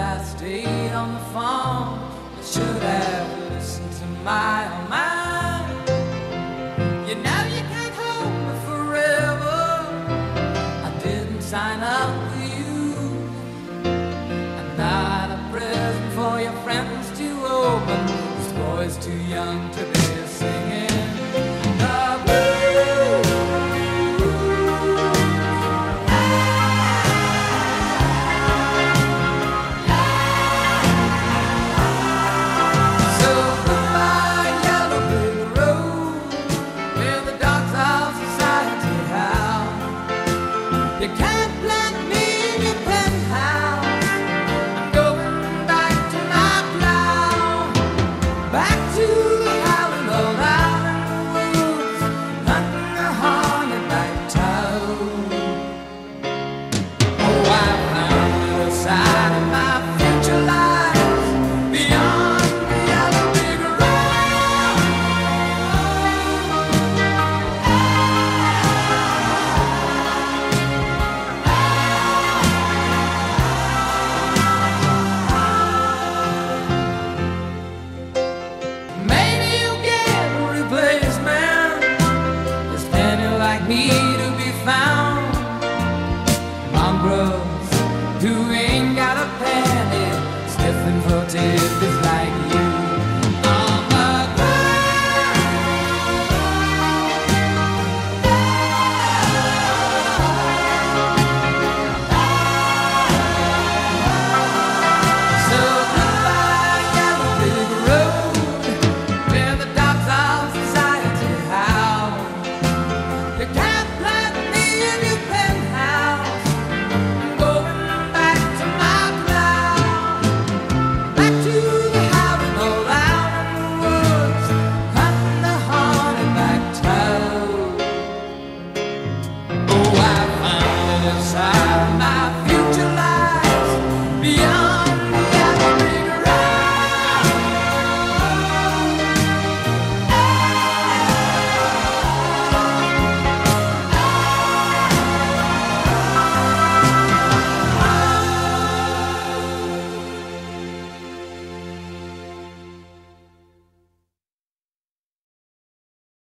I stayed on the phone? I should have listened to my own mind. You know you can't hold me forever. I didn't sign up for you. I'm not a present for your friends to open. This boy's too young to be. back to mongrels who ain't got a penny, stiff and footed